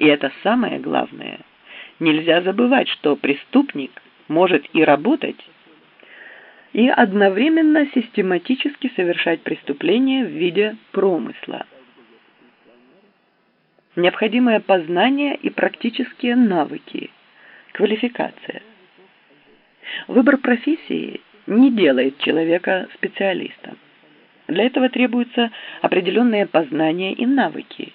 И это самое главное. Нельзя забывать, что преступник может и работать, и одновременно систематически совершать преступления в виде промысла. Необходимое познание и практические навыки, квалификация. Выбор профессии не делает человека специалистом. Для этого требуется определенное познание и навыки,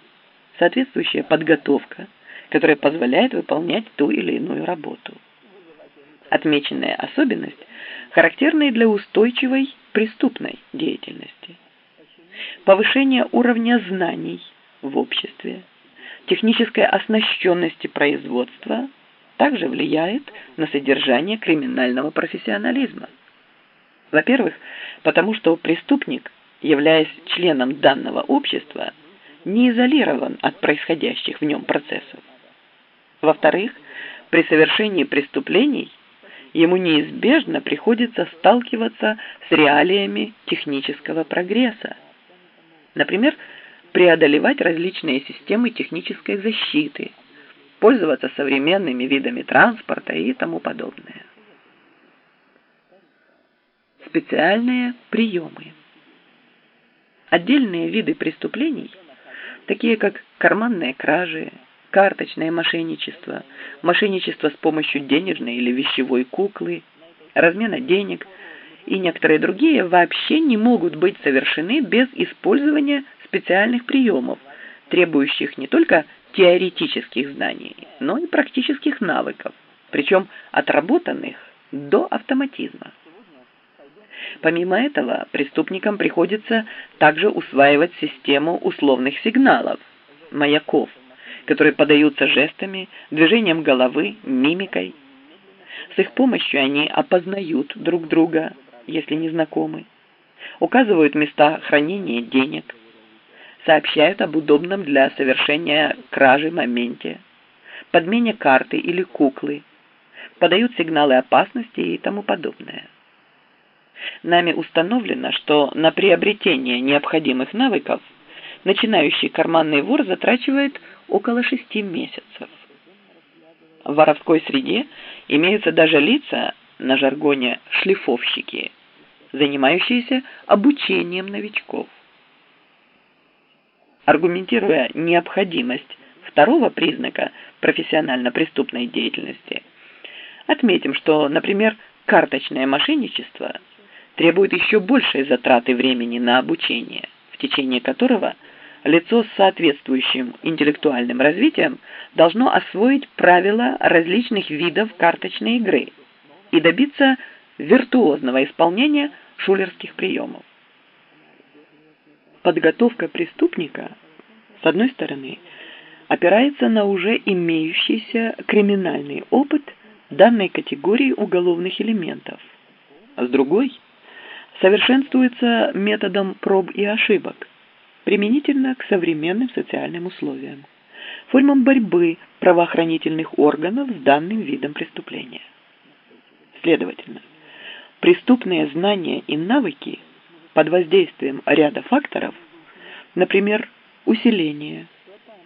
соответствующая подготовка, которая позволяет выполнять ту или иную работу. Отмеченная особенность характерная для устойчивой преступной деятельности. Повышение уровня знаний в обществе, технической оснащенности производства также влияет на содержание криминального профессионализма. Во-первых, потому что преступник, являясь членом данного общества, не изолирован от происходящих в нем процессов. Во-вторых, при совершении преступлений ему неизбежно приходится сталкиваться с реалиями технического прогресса. Например, преодолевать различные системы технической защиты, пользоваться современными видами транспорта и тому подобное. Специальные приемы. Отдельные виды преступлений, такие как карманные кражи, карточное мошенничество, мошенничество с помощью денежной или вещевой куклы, размена денег и некоторые другие вообще не могут быть совершены без использования специальных приемов, требующих не только теоретических знаний, но и практических навыков, причем отработанных до автоматизма. Помимо этого, преступникам приходится также усваивать систему условных сигналов, маяков, которые подаются жестами, движением головы, мимикой. С их помощью они опознают друг друга, если не знакомы, указывают места хранения денег, сообщают об удобном для совершения кражи моменте, подмене карты или куклы, подают сигналы опасности и тому подобное. Нами установлено, что на приобретение необходимых навыков начинающий карманный вор затрачивает около шести месяцев. В воровской среде имеются даже лица, на жаргоне шлифовщики, занимающиеся обучением новичков. Аргументируя необходимость второго признака профессионально-преступной деятельности, отметим, что, например, карточное мошенничество – требует еще большей затраты времени на обучение, в течение которого лицо с соответствующим интеллектуальным развитием должно освоить правила различных видов карточной игры и добиться виртуозного исполнения шулерских приемов. Подготовка преступника, с одной стороны, опирается на уже имеющийся криминальный опыт данной категории уголовных элементов, а с другой – совершенствуется методом проб и ошибок, применительно к современным социальным условиям, формам борьбы правоохранительных органов с данным видом преступления. Следовательно, преступные знания и навыки под воздействием ряда факторов, например, усиление,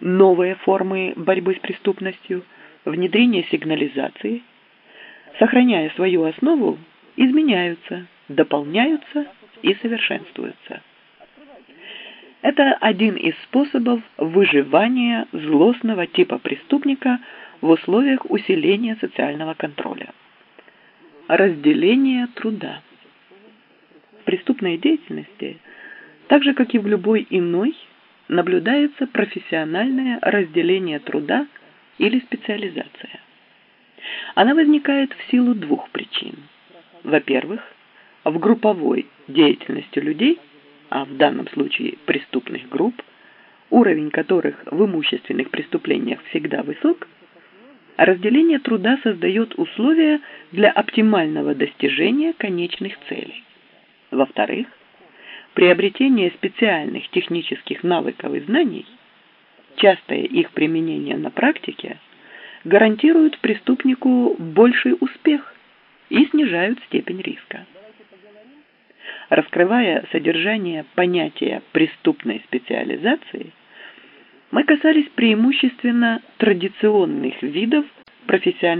новые формы борьбы с преступностью, внедрение сигнализации, сохраняя свою основу, изменяются – дополняются и совершенствуются. Это один из способов выживания злостного типа преступника в условиях усиления социального контроля. Разделение труда. В преступной деятельности, так же как и в любой иной, наблюдается профессиональное разделение труда или специализация. Она возникает в силу двух причин. Во-первых, в групповой деятельности людей, а в данном случае преступных групп, уровень которых в имущественных преступлениях всегда высок, разделение труда создает условия для оптимального достижения конечных целей. Во-вторых, приобретение специальных технических навыков и знаний, частое их применение на практике, гарантируют преступнику больший успех и снижают степень риска раскрывая содержание понятия преступной специализации, мы касались преимущественно традиционных видов профессиональной